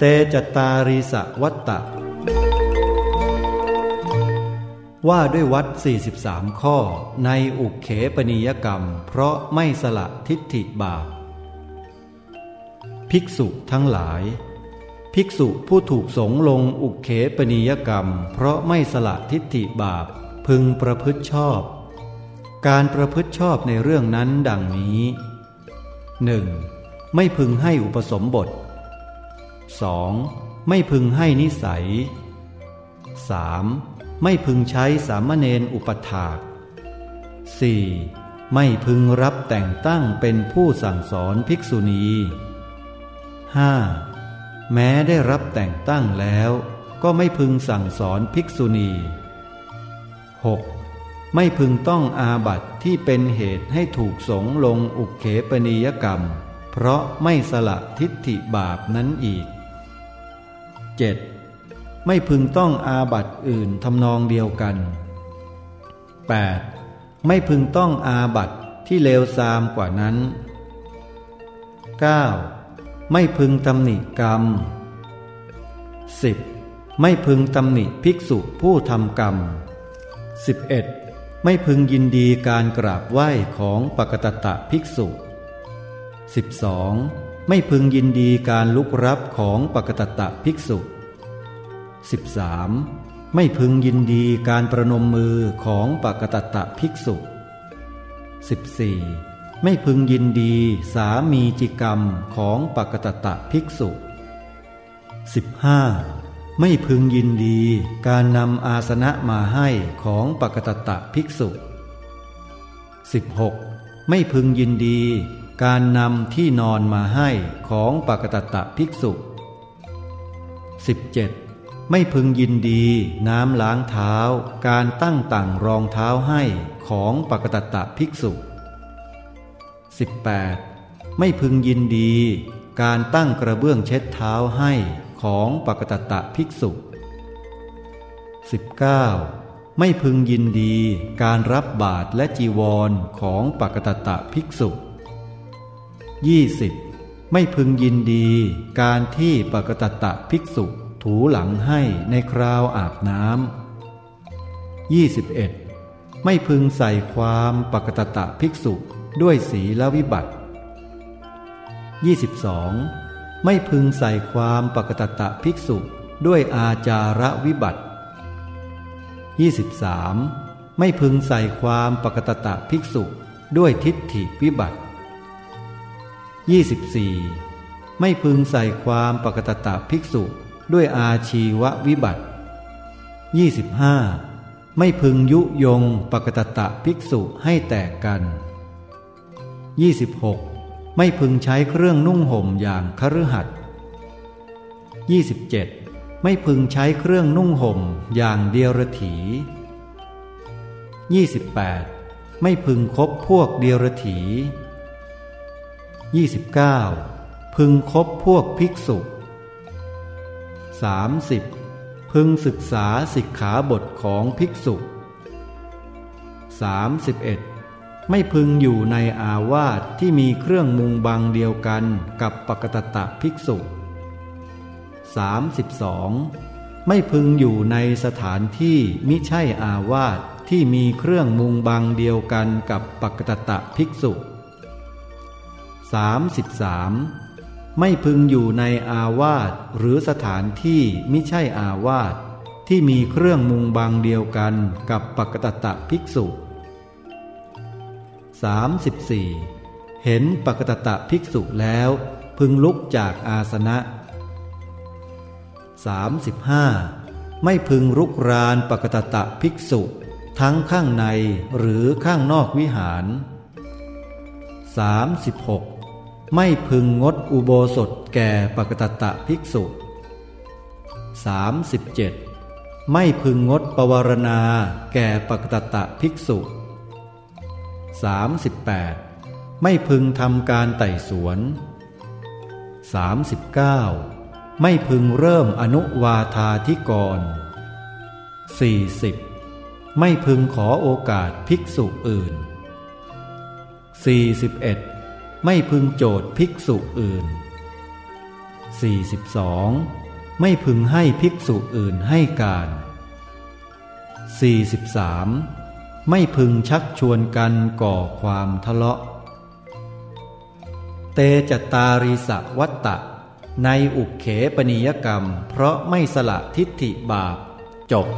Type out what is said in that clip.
เตจตาริสวัตตะ ว่าด้วยวัด 43 ข้อในอุกเขปนิยกรรม เพราะไม่สละทิฏฐิบาป ภิกษุทั้งหลาย ภิกษุผู้ถูกสงลงอุกเขปนิยกรรม เพราะไม่สละทิฏฐิบาป พึงประพฤติชอบ การประพฤติชอบในเรื่องนั้นดังนี้ 1. ไม่พึงให้อุปสมบท 2. ไม่พึงให้นิสัย 3. ไม่พึงใช้สามเณรอุปถาก 4. ไม่พึงรับแต่งตั้งเป็นผู้สั่งสอนภิกษุณี 5. แม้ได้รับแต่งตั้งแล้วก็ไม่พึงสั่งสอนภิกษุณี 6. ไม่พึงต้องอาบัติที่เป็นเหตุให้ถูกสงลงอุกเขปนิยกรรม เพราะไม่สละทิฏฐิบาปนั้นอีก 7. ไม่พึงต้องอาบัตอื่นทำนองเดียวกัน 8. ไม่พึงต้องอาบัตที่เลวทรามกว่านั้น 9. ไม่พึงตำหนิกรรม 10. ไม่พึงตำหนิภิกษุผู้ทำกรรม 11. ไม่พึงยินดีการกราบไหว้ของปกตตะภิกษุ 12. ไม่พึงยินดีการลุกรับของปกตตะภิกษุ 13. ไม่พึงยินดีการประนมมือของปกตตะภิกษุ 14. ไม่พึงยินดีสามีจิกรรมของปกตตะภิกษุ 15. ไม่พึงยินดีการนำอาสนะมาให้ของปกตตะภิกษุ 16. ไม่พึงยินดี การนำที่นอนมาให้ของปกตตะภิกษุ 17. ไม่พึงยินดีน้ำล้างเท้า การตั้งต่างรองเท้าให้ของปกตตะภิกษุ 18. ไม่พึงยินดี การตั้งกระเบื้องเช็ดเท้าให้ของปกตตะภิกษุ 19. ไม่พึงยินดีการรับบาตรและจีวรของปกตตะภิกษุ 20. ไม่พึงยินดีการที่ปกตตะภิกษุถูหลังให้ในคราวอาบน้ำ 21. ไม่พึงใส่ความปกตตะภิกษุด้วยสีละวิบัติ 22. ไม่พึงใส่ความปกตตะภิกษุด้วยอาจาระวิบัติ 23. ไม่พึงใส่ความปกตตะภิกษุด้วยทิฏฐิวิบัติ 24. ไม่พึงใส่ความปกตตะภิกษุด้วยอาชีววิบัติ 25. ไม่พึงยุยงปกตตะภิกษุให้แตกกัน 26. ไม่พึงใช้เครื่องนุ่งห่มอย่างคฤหัสถ์ 27. ไม่พึงใช้เครื่องนุ่งห่มอย่างเดียรถี 28. ไม่พึงคบพวกเดียรถี 29. พึงคบพวกภิกษุ 30. พึงศึกษาสิกขาบทของภิกษุ 31. ไม่พึงอยู่ในอาวาสที่มีเครื่องมุงบังเดียวกันกับปกตตะภิกษุ 32. ไม่พึงอยู่ในสถานที่มิใช่อาวาสที่มีเครื่องมุงบังเดียวกันกับปกตตะภิกษุ 33. ไม่พึงอยู่ในอาวาสหรือสถานที่มิใช่อาวาสที่มีเครื่องมุงบังเดียวกันกับปกตตะภิกษุ 34. เห็นปกตตะภิกษุแล้ว พึงลุกจากอาสนะ 35. ไม่พึงรุกรานปกตตะภิกษุ ทั้งข้างในหรือข้างนอกวิหาร 36. ไม่พึงงดอุโบสถแก่ปกตตะภิกษุ 37. ไม่พึงงดปวารณาแก่ปกตตะภิกษุ 38. ไม่พึงทำการไต่สวน 39. ไม่พึงเริ่มอนุวาธาธิกร 40. ไม่พึงขอโอกาสภิกษุอื่น 41. ไม่พึงโจทย์ภิกษุอื่น 42. ไม่พึงให้ภิกษุอื่นให้การ 43. ไม่พึงชักชวนกันก่อความทะเลาะ เตจตาริสวัตตะ ในอุกเขปนิยกรรม เพราะไม่สละทิฏฐิบาปจบ